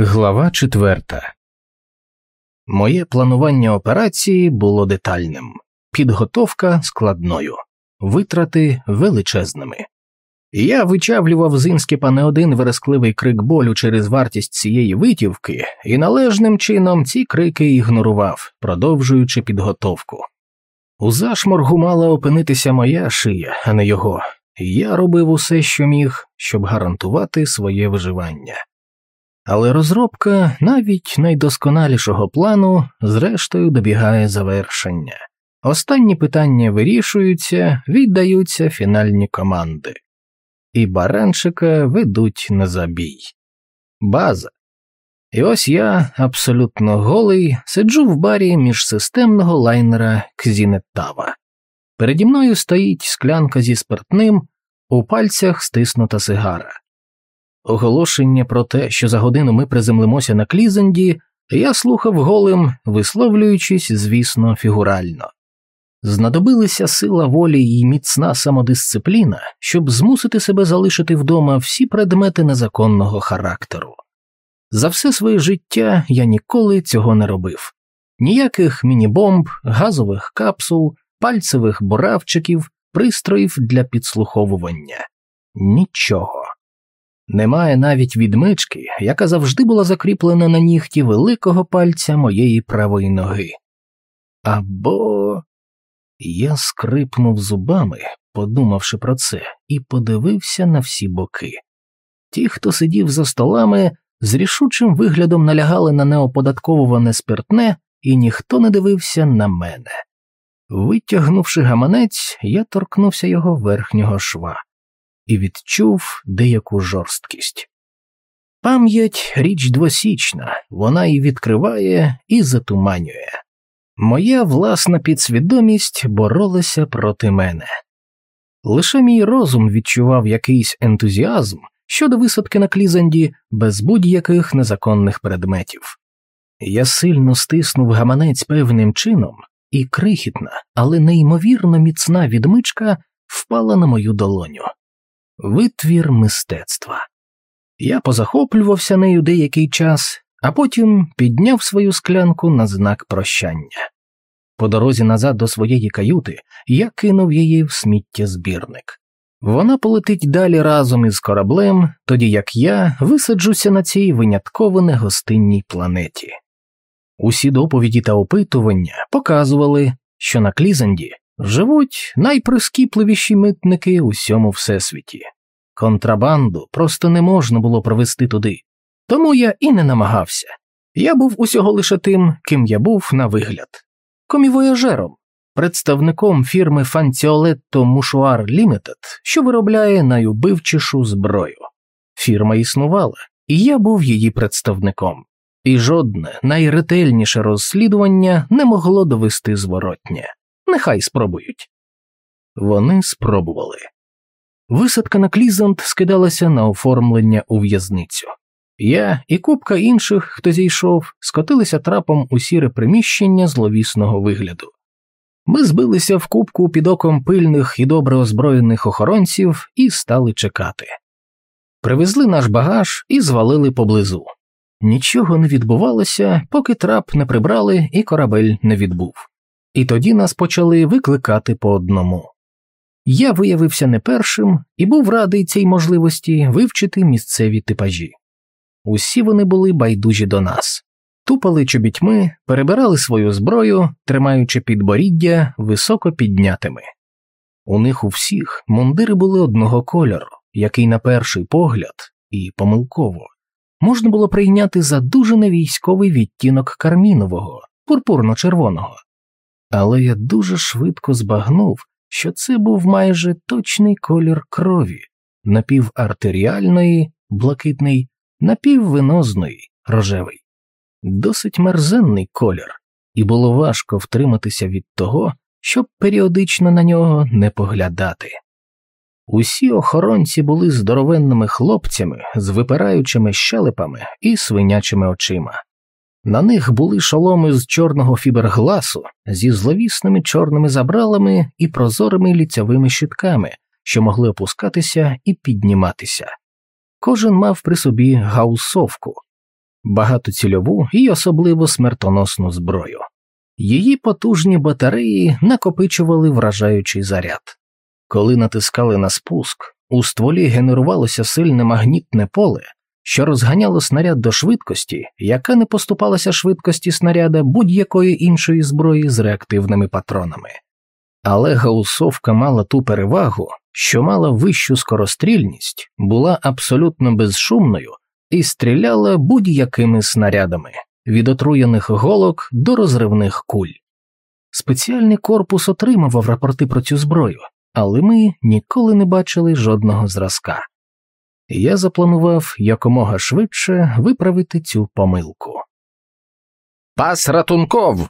Глава четверта. Моє планування операції було детальним, підготовка складною, витрати величезними. Я вичавлював з інскіпа не один верескливий крик болю через вартість цієї витівки, і належним чином ці крики ігнорував, продовжуючи підготовку. У зашморгу мала опинитися моя шия, а не його, я робив усе, що міг, щоб гарантувати своє виживання. Але розробка навіть найдосконалішого плану, зрештою, добігає завершення. Останні питання вирішуються, віддаються фінальні команди, і баранчика ведуть на забій. База. І ось я, абсолютно голий, сиджу в барі міжсистемного лайнера Кзінеттава. Переді мною стоїть склянка зі спиртним, у пальцях стиснута сигара. Оголошення про те, що за годину ми приземлимося на Клізенді, я слухав голим, висловлюючись, звісно, фігурально. Знадобилися сила волі і міцна самодисципліна, щоб змусити себе залишити вдома всі предмети незаконного характеру. За все своє життя я ніколи цього не робив ніяких міні-бомб, газових капсул, пальцевих буравчиків, пристроїв для підслуховування нічого. Немає навіть відмички, яка завжди була закріплена на нігті великого пальця моєї правої ноги. Або я скрипнув зубами, подумавши про це, і подивився на всі боки. Ті, хто сидів за столами, з рішучим виглядом налягали на неоподатковуване спиртне, і ніхто не дивився на мене. Витягнувши гаманець, я торкнувся його верхнього шва і відчув деяку жорсткість. Пам'ять річ двосічна, вона і відкриває, і затуманює. Моя власна підсвідомість боролася проти мене. Лише мій розум відчував якийсь ентузіазм щодо висадки на клізанді без будь-яких незаконних предметів. Я сильно стиснув гаманець певним чином, і крихітна, але неймовірно міцна відмичка впала на мою долоню витвір мистецтва. Я позахоплювався нею деякий час, а потім підняв свою склянку на знак прощання. По дорозі назад до своєї каюти я кинув її в сміттєзбірник. Вона полетить далі разом із кораблем, тоді як я висаджуся на цій винятково негостинній планеті. Усі доповіді та опитування показували, що на Клізанді живуть найприскіпливіші митники у всьому всесвіті. Контрабанду просто не можна було провести туди, тому я і не намагався. Я був усього лише тим, ким я був на вигляд комівояжером, представником фірми Фанціолетто Мушуар Лімітед, що виробляє найубивчішу зброю. Фірма існувала, і я був її представником, і жодне найретельніше розслідування не могло довести зворотнє. Нехай спробують. Вони спробували. Висадка на Клізант скидалася на оформлення у в'язницю. Я і купка інших, хто зійшов, скотилися трапом у сіре приміщення зловісного вигляду. Ми збилися в кубку під оком пильних і добре озброєних охоронців і стали чекати. Привезли наш багаж і звалили поблизу. Нічого не відбувалося, поки трап не прибрали і корабель не відбув і тоді нас почали викликати по одному. Я виявився не першим і був радий цій можливості вивчити місцеві типажі. Усі вони були байдужі до нас, тупали чобітьми, перебирали свою зброю, тримаючи підборіддя високо піднятими. У них у всіх мундири були одного кольору, який, на перший погляд, і помилково, можна було прийняти за дуже невійськовий відтінок кармінового, пурпурно-червоного але я дуже швидко збагнув, що це був майже точний колір крові, напівартеріальної, блакитний, напіввенозної, рожевий, досить мерзенний колір, і було важко втриматися від того, щоб періодично на нього не поглядати. Усі охоронці були здоровенними хлопцями з випираючими щелепами і свинячими очима. На них були шоломи з чорного фібергласу зі зловісними чорними забралами і прозорими ліцевими щитками, що могли опускатися і підніматися. Кожен мав при собі гаусовку. багатоцільову і особливо смертоносну зброю. Її потужні батареї накопичували вражаючий заряд. Коли натискали на спуск, у стволі генерувалося сильне магнітне поле, що розганяло снаряд до швидкості, яка не поступалася швидкості снаряда будь-якої іншої зброї з реактивними патронами. Але гаусовка мала ту перевагу, що мала вищу скорострільність, була абсолютно безшумною і стріляла будь-якими снарядами від отруєних голок до розривних куль. Спеціальний корпус отримував рапорти про цю зброю, але ми ніколи не бачили жодного зразка. Я запланував якомога швидше виправити цю помилку. Пас ратунков.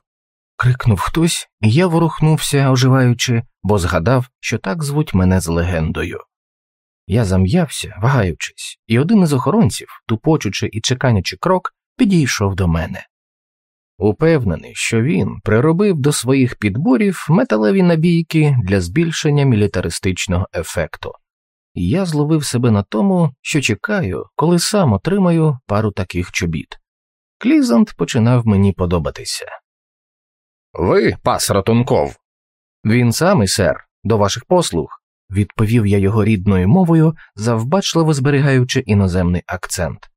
крикнув хтось, і я ворухнувся, оживаючи, бо згадав, що так звуть мене з легендою. Я зам'явся, вагаючись, і один із охоронців, тупочучи і чеканячи крок, підійшов до мене. Упевнений, що він приробив до своїх підборів металеві набійки для збільшення мілітаристичного ефекту, я зловив себе на тому, що чекаю, коли сам отримаю пару таких чобіт. Клізант починав мені подобатися. Ви, пас Ратунков. Він самий, сер, до ваших послуг, відповів я його рідною мовою, завбачливо зберігаючи іноземний акцент.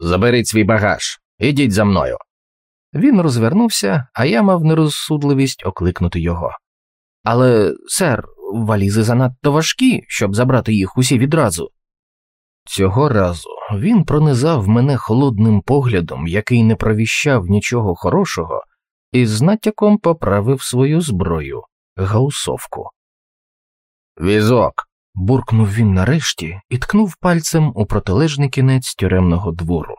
Заберіть свій багаж, ідіть за мною. Він розвернувся, а я мав нерозсудливість окликнути його. Але, сер, валізи занадто важкі, щоб забрати їх усі відразу. Цього разу він пронизав мене холодним поглядом, який не провіщав нічого хорошого, і з натяком поправив свою зброю гаусовку. Візок. буркнув він нарешті і ткнув пальцем у протилежний кінець тюремного двору.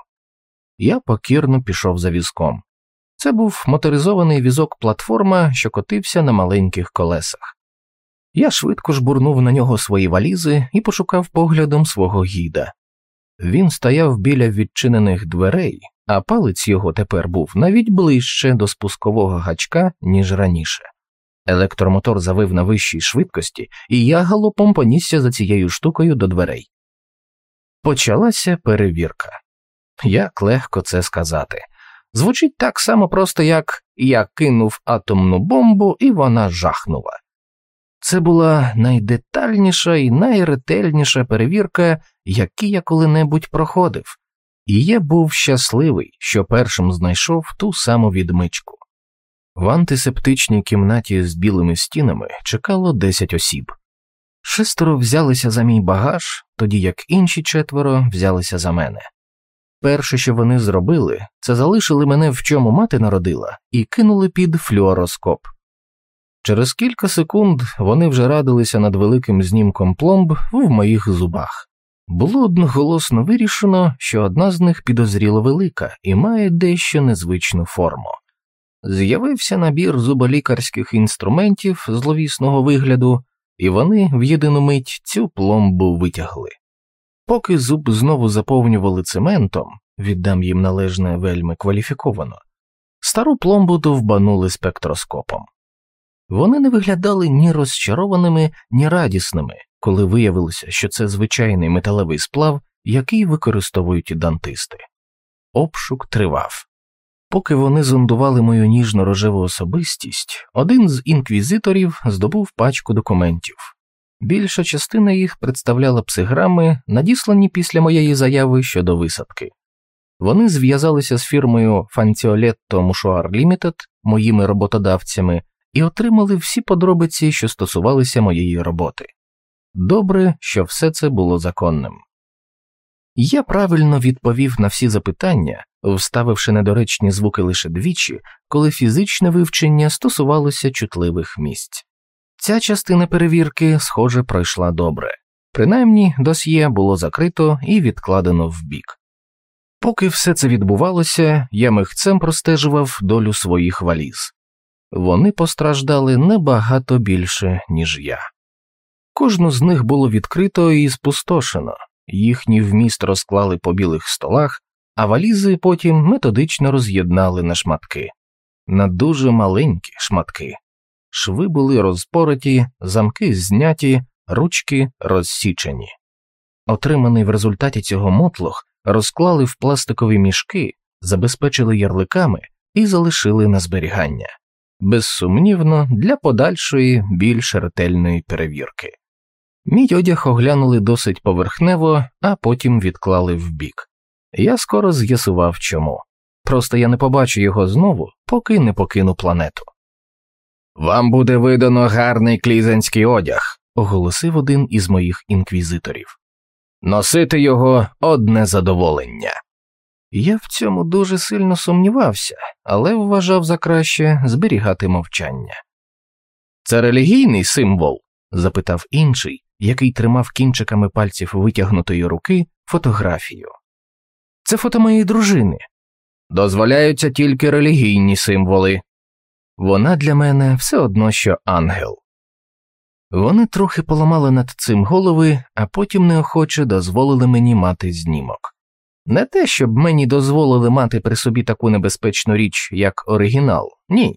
Я покірно пішов за візком. Це був моторизований візок платформа, що котився на маленьких колесах. Я швидко жбурнув на нього свої валізи і пошукав поглядом свого гіда. Він стояв біля відчинених дверей, а палець його тепер був навіть ближче до спускового гачка, ніж раніше. Електромотор завив на вищій швидкості, і я галопом понісся за цією штукою до дверей. Почалася перевірка. Як легко це сказати. Звучить так само просто, як я кинув атомну бомбу, і вона жахнула. Це була найдетальніша і найретельніша перевірка, які я коли-небудь проходив, і я був щасливий, що першим знайшов ту саму відмичку. В антисептичній кімнаті з білими стінами чекало 10 осіб. Шестеро взялися за мій багаж, тоді як інші четверо взялися за мене. Перше, що вони зробили, це залишили мене в чому мати народила і кинули під флюороскоп. Через кілька секунд вони вже радилися над великим знімком пломб в моїх зубах. Було одноголосно вирішено, що одна з них підозріло велика і має дещо незвичну форму. З'явився набір зуболікарських інструментів зловісного вигляду, і вони в єдину мить цю пломбу витягли. Поки зуб знову заповнювали цементом, віддам їм належне вельми кваліфіковано, стару пломбу довбанули спектроскопом. Вони не виглядали ні розчарованими, ні радісними, коли виявилося, що це звичайний металевий сплав, який використовують дантисти. Обшук тривав. Поки вони зондували мою ніжно рожеву особистість, один з інквізиторів здобув пачку документів. Більша частина їх представляла псиграми, надіслані після моєї заяви щодо висадки. Вони зв'язалися з фірмою Фантіолетто Мушуар Лімітед, моїми роботодавцями, і отримали всі подробиці, що стосувалися моєї роботи. Добре, що все це було законним. Я правильно відповів на всі запитання, вставивши недоречні звуки лише двічі, коли фізичне вивчення стосувалося чутливих місць. Ця частина перевірки, схоже, пройшла добре, принаймні досьє було закрито і відкладено вбік. Поки все це відбувалося, я михцем простежував долю своїх валіз. Вони постраждали небагато більше, ніж я. Кожну з них було відкрито і спустошено, їхній вміст розклали по білих столах, а валізи потім методично роз'єднали на шматки, на дуже маленькі шматки. Шви були розпороті, замки зняті, ручки розсічені. Отриманий в результаті цього мотлох розклали в пластикові мішки, забезпечили ярликами і залишили на зберігання, безсумнівно, для подальшої більш ретельної перевірки. Мій одяг оглянули досить поверхнево, а потім відклали вбік. Я скоро з'ясував чому. Просто я не побачу його знову, поки не покину планету. Вам буде видано гарний клізанський одяг, оголосив один із моїх інквізиторів. Носити його одне задоволення. Я в цьому дуже сильно сумнівався, але вважав за краще зберігати мовчання. Це релігійний символ? запитав інший, який тримав кінчиками пальців витягнутої руки фотографію. Це фото моєї дружини. Дозволяються тільки релігійні символи. Вона для мене все одно що ангел. Вони трохи поламали над цим голови, а потім неохоче дозволили мені мати знімок. Не те, щоб мені дозволили мати при собі таку небезпечну річ, як оригінал, ні.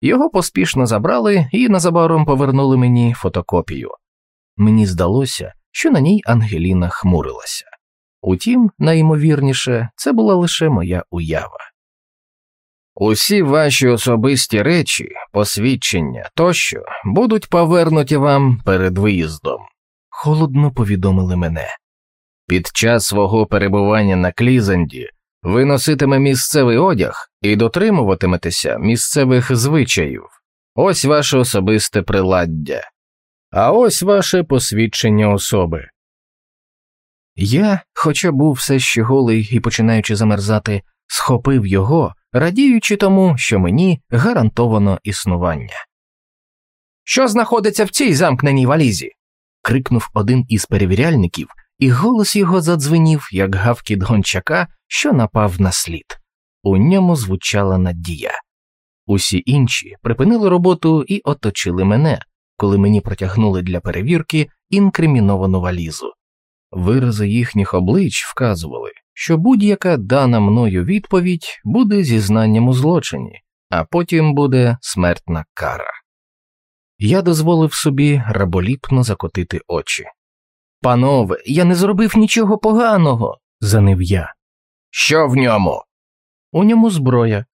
Його поспішно забрали і незабаром повернули мені фотокопію. Мені здалося, що на ній Ангеліна хмурилася. Утім, найімовірніше, це була лише моя уява. Усі ваші особисті речі, посвідчення тощо будуть повернуті вам перед виїздом, холодно повідомили мене. Під час свого перебування на Клізанді ви носитиме місцевий одяг і дотримуватиметеся місцевих звичаїв. Ось ваше особисте приладдя, а ось ваше посвідчення особи. Я, хоча був все ще голий і починаючи замерзати, схопив його, радіючи тому, що мені гарантовано існування. Що знаходиться в цій замкненій валізі? крикнув один із перевіряльників, і голос його задзвенів, як гавкіт гончака, що напав на слід. У ньому звучала надія. Усі інші припинили роботу і оточили мене, коли мені протягнули для перевірки інкриміновану валізу. Вирази їхніх облич вказували, що будь-яка дана мною відповідь буде зізнанням у злочині, а потім буде смертна кара. Я дозволив собі раболіпно закотити очі. Панове, я не зробив нічого поганого, занив я. Що в ньому? У ньому зброя.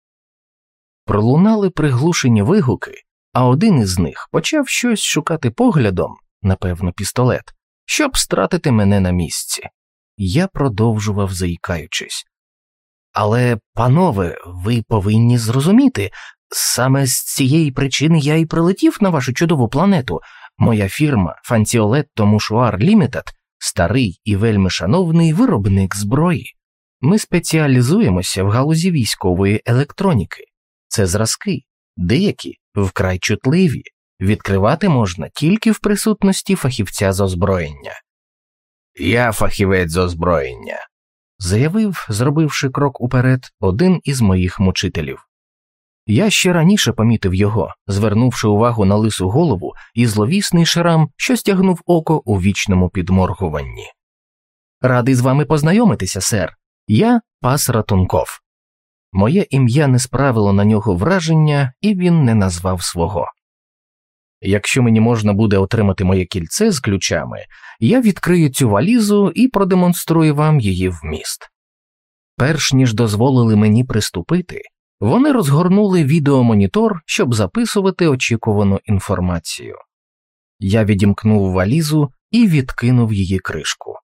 Пролунали приглушені вигуки, а один із них почав щось шукати поглядом, напевно, пістолет, щоб стратити мене на місці. Я продовжував заїкаючись. Але, панове, ви повинні зрозуміти, саме з цієї причини я і прилетів на вашу чудову планету. Моя фірма Фантіолетто Мушуар Лімітед старий і вельми шановний виробник зброї. Ми спеціалізуємося в галузі військової електроніки. Це зразки, деякі вкрай чутливі, відкривати можна тільки в присутності фахівця з озброєння. Я фахівець з озброєння, заявив, зробивши крок уперед, один із моїх мучителів. Я ще раніше помітив його, звернувши увагу на лису голову і зловісний шрам, що стягнув око у вічному підморгуванні. Радий з вами познайомитися, сер. Я пас Ратунков. Моє ім'я не справило на нього враження, і він не назвав свого. Якщо мені можна буде отримати моє кільце з ключами, я відкрию цю валізу і продемонструю вам її вміст. Перш ніж дозволили мені приступити, вони розгорнули відеомонітор, щоб записувати очікувану інформацію. Я відімкнув валізу і відкинув її кришку.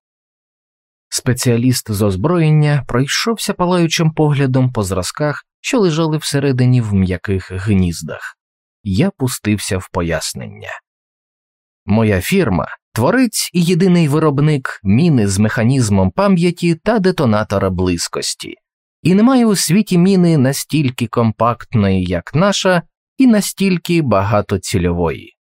Спеціаліст з озброєння пройшовся палаючим поглядом по зразках, що лежали всередині в м'яких гніздах. Я пустився в пояснення. Моя фірма творець і єдиний виробник міни з механізмом пам'яті та детонатора близькості, і немає у світі міни настільки компактної, як наша, і настільки багатоцільової.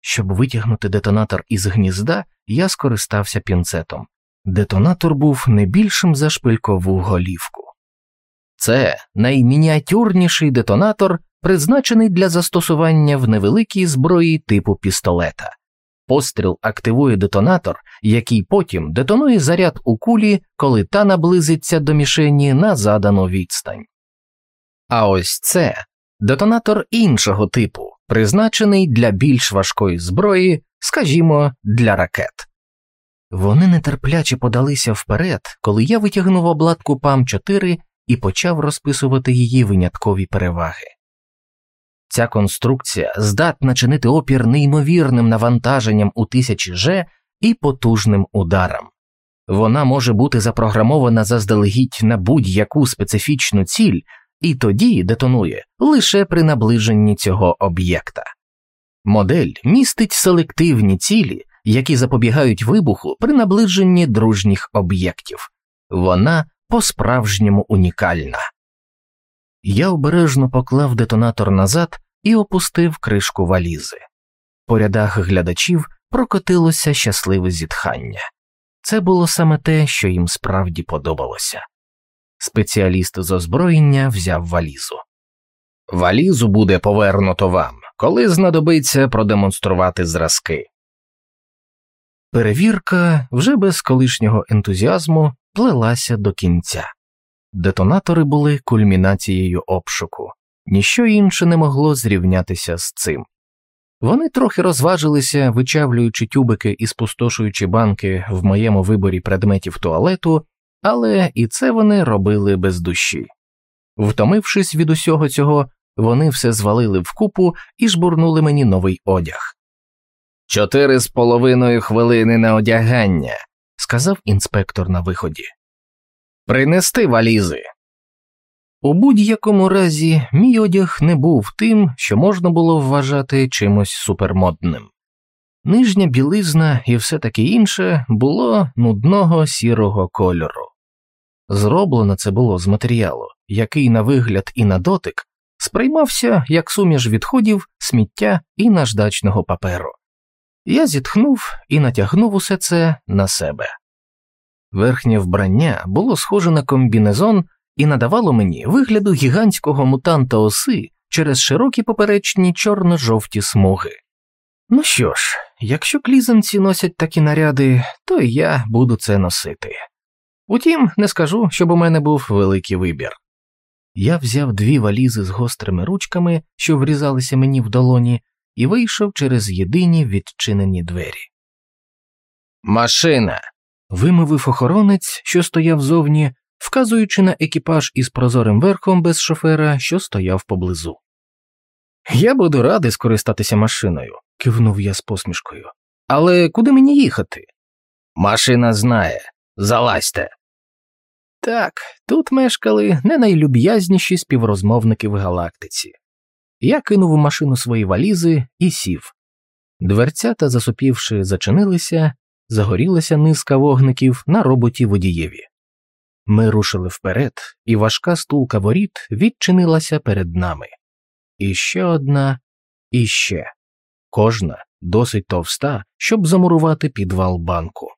Щоб витягнути детонатор із гнізда, я скористався пінцетом. Детонатор був не більшим за шпилькову голівку. Це наймініатюрніший детонатор, призначений для застосування в невеликій зброї типу пістолета. Постріл активує детонатор, який потім детонує заряд у кулі, коли та наблизиться до мішені на задану відстань. А ось це детонатор іншого типу, призначений для більш важкої зброї, скажімо, для ракет. Вони нетерпляче подалися вперед, коли я витягнув обладку пам 4 і почав розписувати її виняткові переваги. Ця конструкція здатна чинити опір неймовірним навантаженням у тисячі Ж і потужним ударам. Вона може бути запрограмована заздалегідь на будь-яку специфічну ціль і тоді детонує лише при наближенні цього об'єкта. Модель містить селективні цілі, які запобігають вибуху при наближенні дружніх об'єктів. Вона по справжньому унікальна. Я обережно поклав детонатор назад і опустив кришку валізи. По рядах глядачів прокотилося щасливе зітхання. Це було саме те, що їм справді подобалося. Спеціаліст з озброєння взяв валізу. Валізу буде повернуто вам, коли знадобиться продемонструвати зразки. Перевірка вже без колишнього ентузіазму плелася до кінця. Детонатори були кульмінацією обшуку, ніщо інше не могло зрівнятися з цим. Вони трохи розважилися, вичавлюючи тюбики і спустошуючи банки в моєму виборі предметів туалету, але і це вони робили без душі. Втомившись від усього цього, вони все звалили вкупу і жбурнули мені новий одяг. Чотири з половиною хвилини на одягання, сказав інспектор на виході. Принести валізи. У будь-якому разі мій одяг не був тим, що можна було вважати чимось супермодним. Нижня білизна і все таке інше було нудного сірого кольору. Зроблено це було з матеріалу, який на вигляд і на дотик сприймався як суміш відходів, сміття і наждачного паперу. Я зітхнув і натягнув усе це на себе. Верхнє вбрання було схоже на комбінезон і надавало мені вигляду гігантського мутанта оси через широкі поперечні чорно-жовті смуги. Ну що ж, якщо клізанці носять такі наряди, то і я буду це носити. Утім, не скажу, щоб у мене був великий вибір. Я взяв дві валізи з гострими ручками, що врізалися мені в долоні, і вийшов через єдині відчинені двері. Машина. Вимовив охоронець, що стояв зовні, вказуючи на екіпаж із прозорим верхом без шофера, що стояв поблизу. Я буду радий скористатися машиною, кивнув я з посмішкою. Але куди мені їхати? Машина знає. Залазьте. Так, тут мешкали не найлюб'язніші співрозмовники в галактиці. Я кинув у машину свої валізи і сів. Дверцята, засопівши, зачинилися, загорілася низка вогників на роботі водієві. Ми рушили вперед, і важка стулка воріт відчинилася перед нами. І ще одна, і ще кожна досить товста, щоб замурувати підвал банку.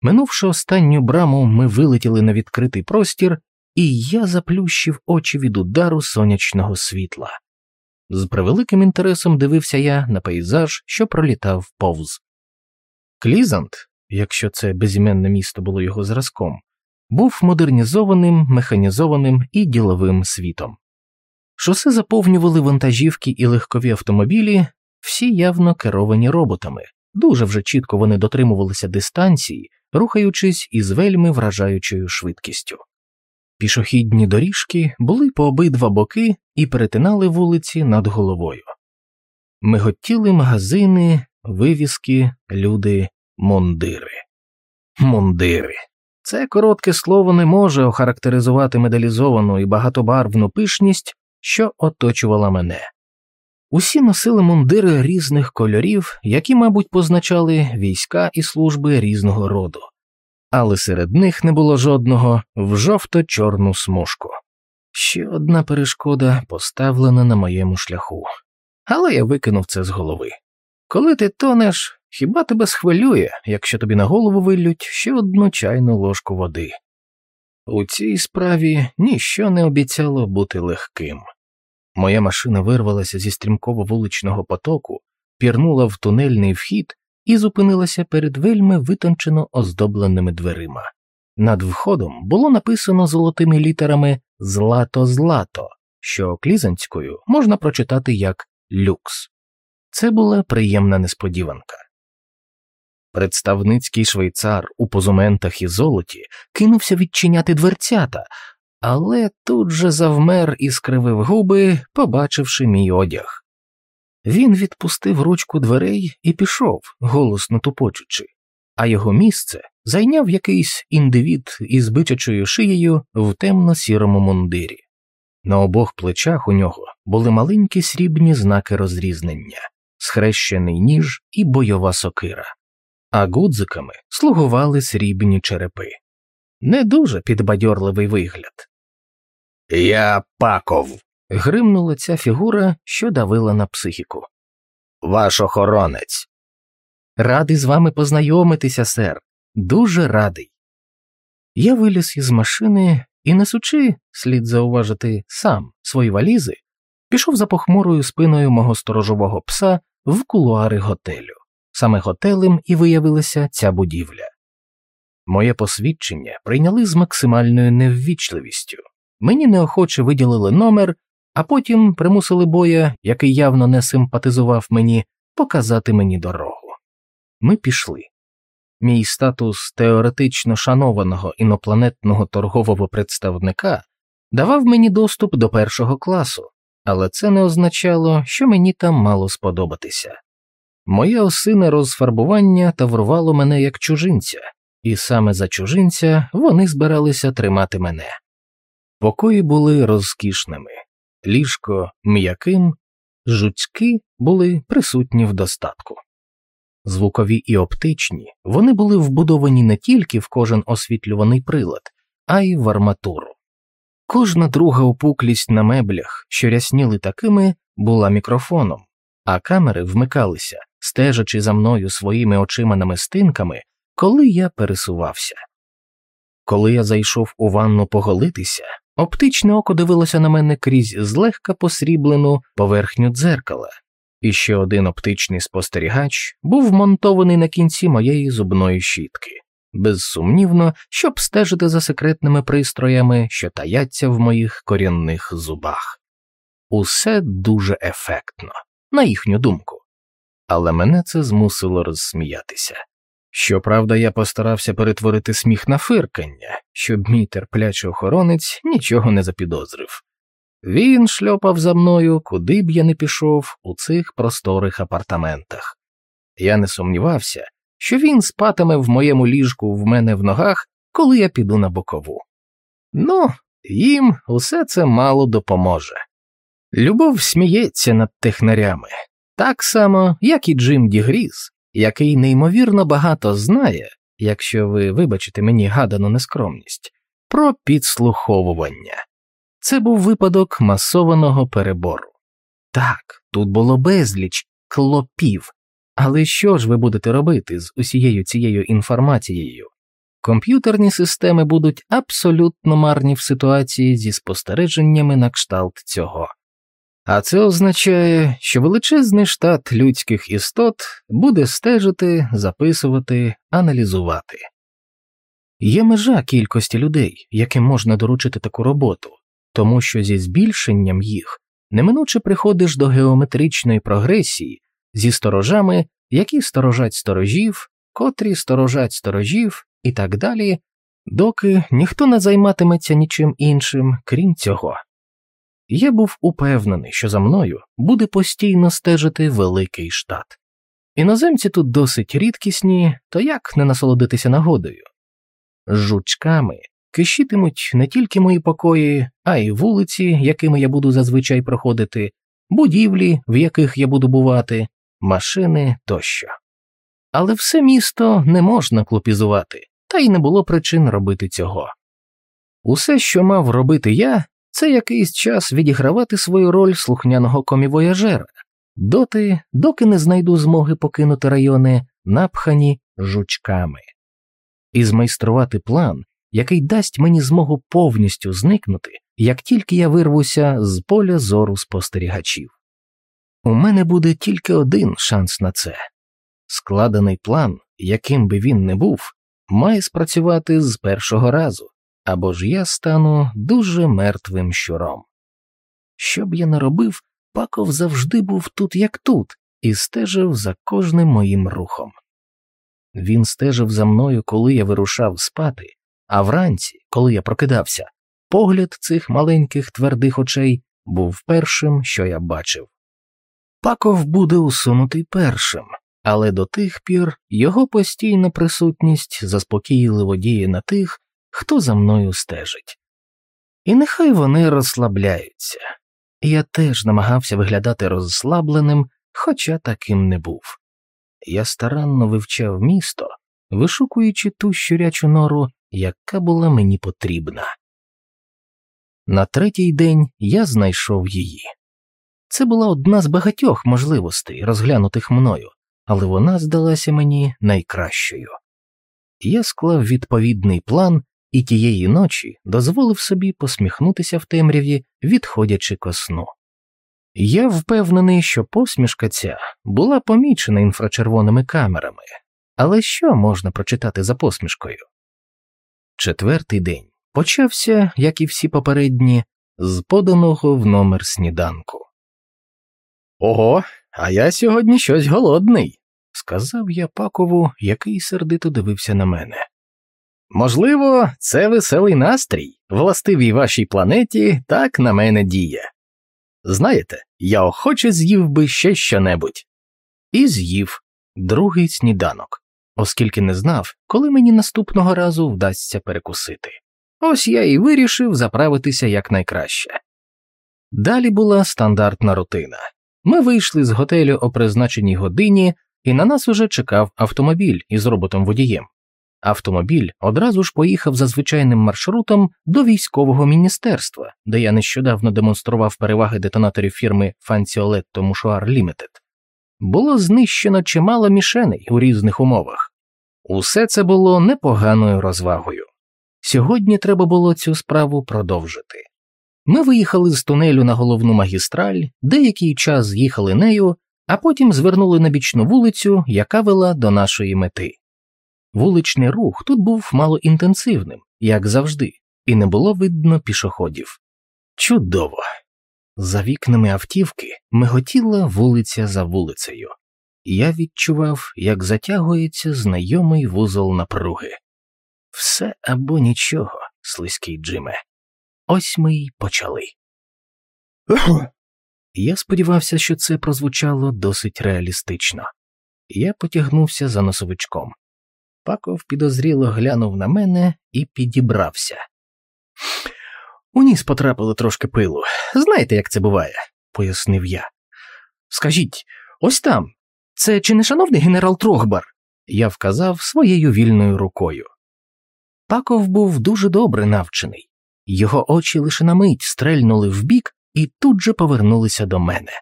Минувши останню браму, ми вилетіли на відкритий простір, і я заплющив очі від удару сонячного світла. З превеликим інтересом дивився я на пейзаж, що пролітав повз. Клізант, якщо це безіменне місто було його зразком, був модернізованим, механізованим і діловим світом. Шоси заповнювали вантажівки і легкові автомобілі, всі явно керовані роботами, дуже вже чітко вони дотримувалися дистанції, рухаючись із вельми вражаючою швидкістю. Пішохідні доріжки були по обидва боки і перетинали вулиці над головою. Миготіли магазини, вивіски, люди, мундири. Мундири. Це коротке слово не може охарактеризувати медалізовану і багатобарвну пишність, що оточувала мене. Усі носили мундири різних кольорів, які, мабуть, позначали війська і служби різного роду, але серед них не було жодного в жовто-чорну смужку. Ще одна перешкода поставлена на моєму шляху, але я викинув це з голови. Коли ти тонеш, хіба тебе схвилює, якщо тобі на голову виллють ще одну чайну ложку води? У цій справі ніщо не обіцяло бути легким. Моя машина вирвалася зі стрімкого вуличного потоку, пірнула в тунельний вхід і зупинилася перед вельми витончено оздобленими дверима. Над входом було написано золотими літерами Злато злато, що клізанською можна прочитати як люкс. Це була приємна несподіванка. Представницький швейцар у позументах і золоті кинувся відчиняти дверцята, але тут же завмер і скривив губи, побачивши мій одяг. Він відпустив ручку дверей і пішов, голосно тупочучи, а його місце зайняв якийсь індивід із бичачою шиєю в темно сірому мундирі. На обох плечах у нього були маленькі срібні знаки розрізнення, схрещений ніж і бойова сокира, а гудзиками слугували срібні черепи. Не дуже підбадьорливий вигляд. Я паков. гримнула ця фігура, що давила на психіку. Ваш охоронець. Радий з вами познайомитися, сер. Дуже радий. Я виліз із машини і, несучи, слід зауважити, сам свої валізи, пішов за похмурою спиною мого сторожового пса в кулуари готелю. Саме готелем і виявилася ця будівля. Моє посвідчення прийняли з максимальною неввічливістю. Мені неохоче виділили номер, а потім примусили боя, який явно не симпатизував мені, показати мені дорогу. Ми пішли. Мій статус теоретично шанованого інопланетного торгового представника давав мені доступ до першого класу, але це не означало, що мені там мало сподобатися. Моє осине розфарбування таврувало мене як чужинця, і саме за чужинця вони збиралися тримати мене. Покої були розкішними, ліжко м'яким, жуцьки були присутні в достатку. Звукові і оптичні вони були вбудовані не тільки в кожен освітлюваний прилад, а й в арматуру. Кожна друга опуклість на меблях, що рясніли такими, була мікрофоном, а камери вмикалися, стежачи за мною своїми очима намистинками, коли я пересувався. Коли я зайшов у ванну поголитися, оптичне око дивилося на мене крізь злегка посріблену поверхню дзеркала, і ще один оптичний спостерігач був вмонтований на кінці моєї зубної щітки, безсумнівно, щоб стежити за секретними пристроями, що таяться в моїх корінних зубах. Усе дуже ефектно, на їхню думку, але мене це змусило розсміятися. Щоправда, я постарався перетворити сміх на фиркання, щоб мій терплячий охоронець нічого не запідозрив. Він шльопав за мною, куди б я не пішов у цих просторих апартаментах. Я не сумнівався, що він спатиме в моєму ліжку в мене в ногах, коли я піду на бокову. Ну, їм усе це мало допоможе. Любов сміється над технарями, так само, як і Джим Дігріз, який неймовірно багато знає, якщо ви вибачите мені гадану нескромність, про підслуховування. Це був випадок масованого перебору. Так, тут було безліч клопів, але що ж ви будете робити з усією цією інформацією? Комп'ютерні системи будуть абсолютно марні в ситуації зі спостереженнями на кшталт цього. А це означає, що величезний штат людських істот буде стежити, записувати, аналізувати. Є межа кількості людей, яким можна доручити таку роботу, тому що зі збільшенням їх неминуче приходиш до геометричної прогресії зі сторожами, які сторожать сторожів, котрі сторожать сторожів і так далі, доки ніхто не займатиметься нічим іншим, крім цього. Я був упевнений, що за мною буде постійно стежити великий штат. Іноземці тут досить рідкісні, то як не насолодитися нагодою? Жучками кишітимуть не тільки мої покої, а й вулиці, якими я буду зазвичай проходити, будівлі, в яких я буду бувати, машини тощо. Але все місто не можна клопізувати, та й не було причин робити цього. Усе, що мав робити я, це якийсь час відігравати свою роль слухняного комівояжера, доти, доки не знайду змоги покинути райони, напхані жучками, і змайструвати план, який дасть мені змогу повністю зникнути, як тільки я вирвуся з поля зору спостерігачів. У мене буде тільки один шанс на це складений план, яким би він не був, має спрацювати з першого разу або ж я стану дуже мертвим щуром. Що б я не робив, паков завжди був тут, як тут, і стежив за кожним моїм рухом. Він стежив за мною, коли я вирушав спати, а вранці, коли я прокидався, погляд цих маленьких твердих очей був першим, що я бачив. Паков буде усунутий першим, але до тих пір його постійна присутність заспокійливо діє на тих, хто за мною стежить. І нехай вони розслабляються. Я теж намагався виглядати розслабленим, хоча таким не був. Я старанно вивчав місто, вишукуючи ту щурячу нору, яка була мені потрібна. На третій день я знайшов її. Це була одна з багатьох можливостей, розглянутих мною, але вона здалася мені найкращою. Я склав відповідний план і тієї ночі дозволив собі посміхнутися в темряві, відходячи ко сну. Я впевнений, що посмішка ця була помічена інфрачервоними камерами, але що можна прочитати за посмішкою? Четвертий день почався, як і всі попередні, з поданого в номер сніданку. Ого, а я сьогодні щось голодний, сказав я пакову, який сердито дивився на мене. Можливо, це веселий настрій, властивій вашій планеті, так на мене діє. Знаєте, я охоче з'їв би ще щонебудь. І з'їв другий сніданок, оскільки не знав, коли мені наступного разу вдасться перекусити. Ось я і вирішив заправитися якнайкраще. Далі була стандартна рутина. Ми вийшли з готелю о призначеній годині, і на нас уже чекав автомобіль із роботом водієм. Автомобіль одразу ж поїхав за звичайним маршрутом до військового міністерства, де я нещодавно демонстрував переваги детонаторів фірми Fancy Mouchoir Limited. Було знищено чимало мішеней у різних умовах. Усе це було непоганою розвагою. Сьогодні треба було цю справу продовжити. Ми виїхали з тунелю на головну магістраль, деякий час з'їхали нею, а потім звернули на бічну вулицю, яка вела до нашої мети. Вуличний рух тут був малоінтенсивним, як завжди, і не було видно пішоходів. Чудово! За вікнами автівки миготіла вулиця за вулицею, я відчував, як затягується знайомий вузол напруги. Все або нічого, слизький Джиме. Ось ми й почали. Я сподівався, що це прозвучало досить реалістично. Я потягнувся за носовичком. Паков підозріло глянув на мене і підібрався. У ніс потрапило трошки пилу. Знаєте, як це буває, пояснив я. Скажіть, ось там. Це чи не шановний генерал Трохбар? Я вказав своєю вільною рукою. Паков був дуже добре навчений, його очі лише на мить стрельнули вбік і тут же повернулися до мене.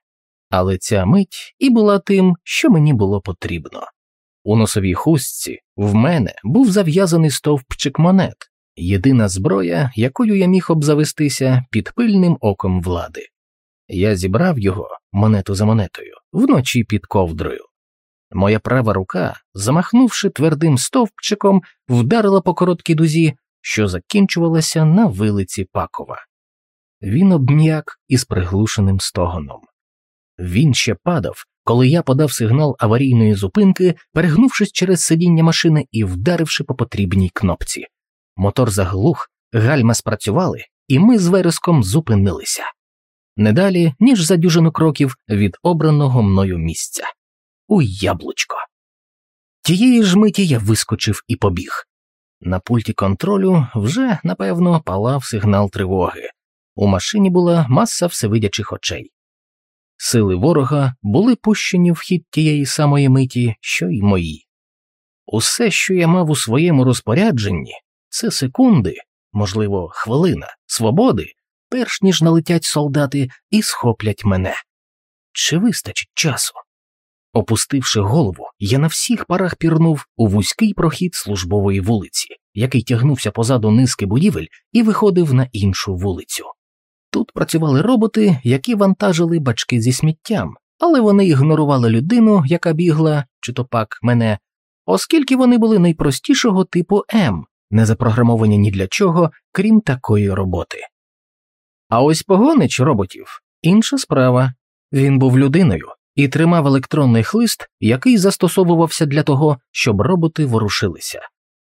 Але ця мить і була тим, що мені було потрібно. У носовій хустці в мене був зав'язаний стовпчик монет, єдина зброя, якою я міг обзавестися під пильним оком влади. Я зібрав його монету за монетою вночі під ковдрою. Моя права рука, замахнувши твердим стовпчиком, вдарила по короткій дузі, що закінчувалася на вилиці Пакова. Він обм'як із приглушеним стогоном. Він ще падав, коли я подав сигнал аварійної зупинки, перегнувшись через сидіння машини і вдаривши по потрібній кнопці. Мотор заглух, гальма спрацювали, і ми з вереском зупинилися. Не далі, ніж за дюжину кроків від обраного мною місця. У яблучко. Тієї ж миті я вискочив і побіг. На пульті контролю вже, напевно, палав сигнал тривоги. У машині була маса всевидячих очей. Сили ворога були пущені в хід тієї самої миті, що й мої. Усе, що я мав у своєму розпорядженні, це секунди, можливо, хвилина, свободи, перш ніж налетять солдати і схоплять мене. Чи вистачить часу? Опустивши голову, я на всіх парах пірнув у вузький прохід службової вулиці, який тягнувся позаду низки будівель і виходив на іншу вулицю. Тут працювали роботи, які вантажили бачки зі сміттям, але вони ігнорували людину, яка бігла, чи то пак мене, оскільки вони були найпростішого типу М, не запрограмовані ні для чого, крім такої роботи. А ось погонич роботів інша справа він був людиною, і тримав електронний хлист, який застосовувався для того, щоб роботи ворушилися.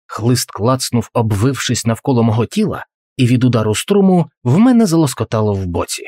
Хлист клацнув, обвившись навколо мого тіла, і від удару струму в мене залоскотало в боці.